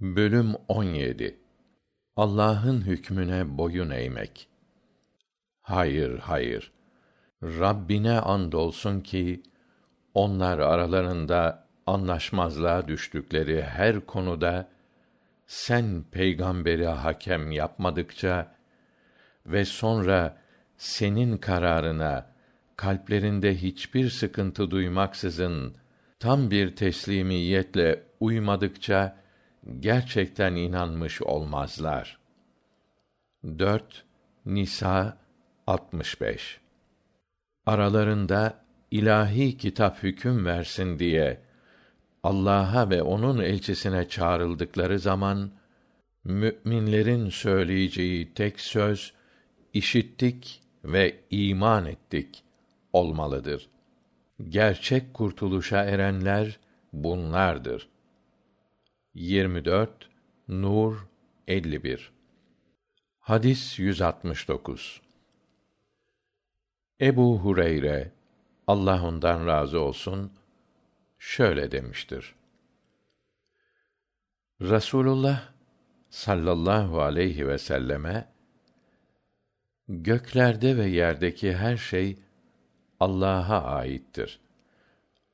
Bölüm 17 Allah'ın hükmüne boyun eğmek. Hayır, hayır. Rabbine andolsun ki onlar aralarında anlaşmazlığa düştükleri her konuda sen peygamberi hakem yapmadıkça ve sonra senin kararına kalplerinde hiçbir sıkıntı duymaksızın tam bir teslimiyetle uymadıkça gerçekten inanmış olmazlar. 4 Nisa 65 Aralarında ilahi kitap hüküm versin diye Allah'a ve onun elçisine çağrıldıkları zaman müminlerin söyleyeceği tek söz işittik ve iman ettik olmalıdır. Gerçek kurtuluşa erenler bunlardır. 24 Nur 51 Hadis 169 Ebu Hureyre Allah ondan razı olsun şöyle demiştir. Rasulullah sallallahu aleyhi ve selleme göklerde ve yerdeki her şey Allah'a aittir.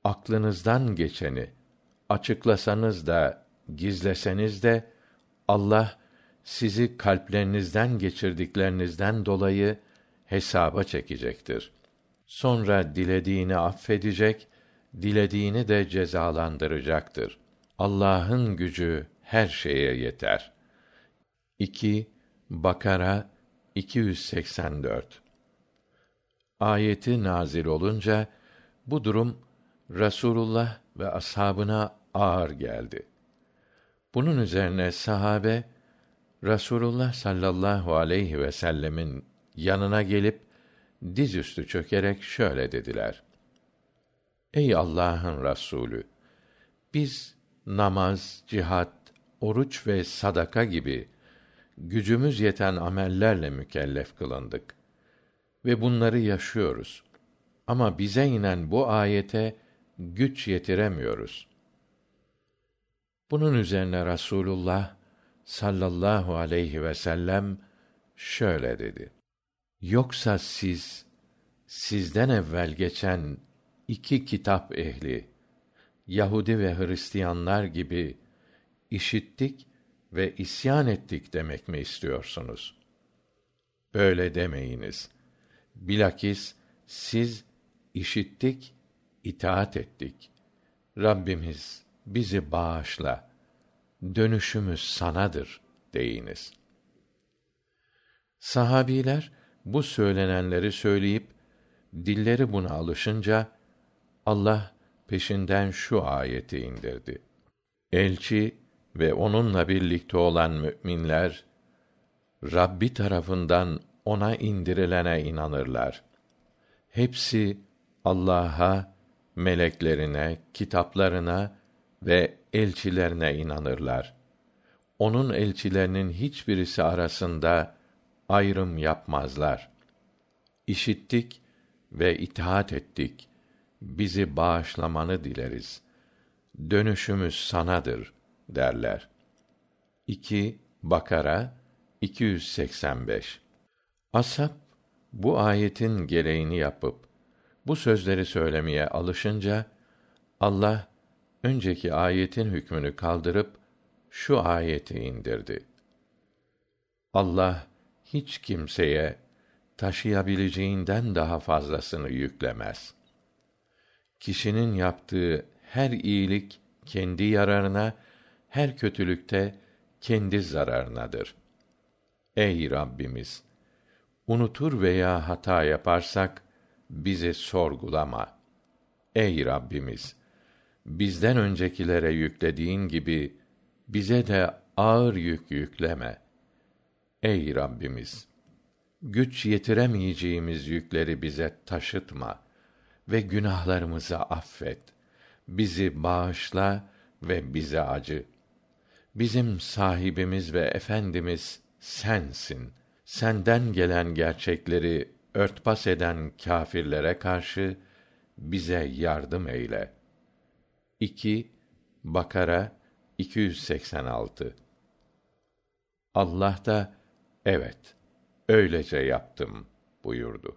Aklınızdan geçeni açıklasanız da gizleseniz de Allah sizi kalplerinizden geçirdiklerinizden dolayı hesaba çekecektir. Sonra dilediğini affedecek, dilediğini de cezalandıracaktır. Allah'ın gücü her şeye yeter. 2 Bakara 284 Ayeti nazil olunca bu durum Rasulullah ve ashabına ağır geldi. Bunun üzerine sahabe Rasulullah sallallahu aleyhi ve sellemin yanına gelip dizüstü çökerek şöyle dediler: Ey Allah'ın Rasulü, biz namaz, cihat, oruç ve sadaka gibi gücümüz yeten amellerle mükellef kılındık ve bunları yaşıyoruz. Ama bize inen bu ayete güç yetiremiyoruz. Bunun üzerine Rasulullah sallallahu aleyhi ve sellem şöyle dedi: Yoksa siz sizden evvel geçen iki kitap ehli Yahudi ve Hristiyanlar gibi işittik ve isyan ettik demek mi istiyorsunuz? Böyle demeyiniz. Bilakis siz işittik, itaat ettik. Rabbimiz bizi bağışla. Dönüşümüz sanadır deyiniz. Sahabiler bu söylenenleri söyleyip dilleri buna alışınca Allah peşinden şu ayeti indirdi. Elçi ve onunla birlikte olan müminler Rabbi tarafından ona indirilene inanırlar. Hepsi Allah'a, meleklerine, kitaplarına ve elçilerine inanırlar. Onun elçilerinin hiçbirisi arasında ayrım yapmazlar. İşittik ve itaat ettik. Bizi bağışlamanı dileriz. Dönüşümüz sanadır derler. 2 Bakara 285 Ashab bu ayetin gereğini yapıp bu sözleri söylemeye alışınca Allah önceki ayetin hükmünü kaldırıp şu ayeti indirdi. Allah hiç kimseye taşıyabileceğinden daha fazlasını yüklemez. Kişinin yaptığı her iyilik kendi yararına, her kötülükte kendi zararınadır. Ey Rabbimiz, unutur veya hata yaparsak bizi sorgulama. Ey Rabbimiz, bizden öncekilere yüklediğin gibi bize de ağır yük yükleme. Ey Rabbimiz, güç yetiremeyeceğimiz yükleri bize taşıtma ve günahlarımızı affet. Bizi bağışla ve bize acı. Bizim sahibimiz ve efendimiz sensin. Senden gelen gerçekleri örtbas eden kâfirlere karşı bize yardım eyle.'' 2 Bakara 286 Allah da evet öylece yaptım buyurdu.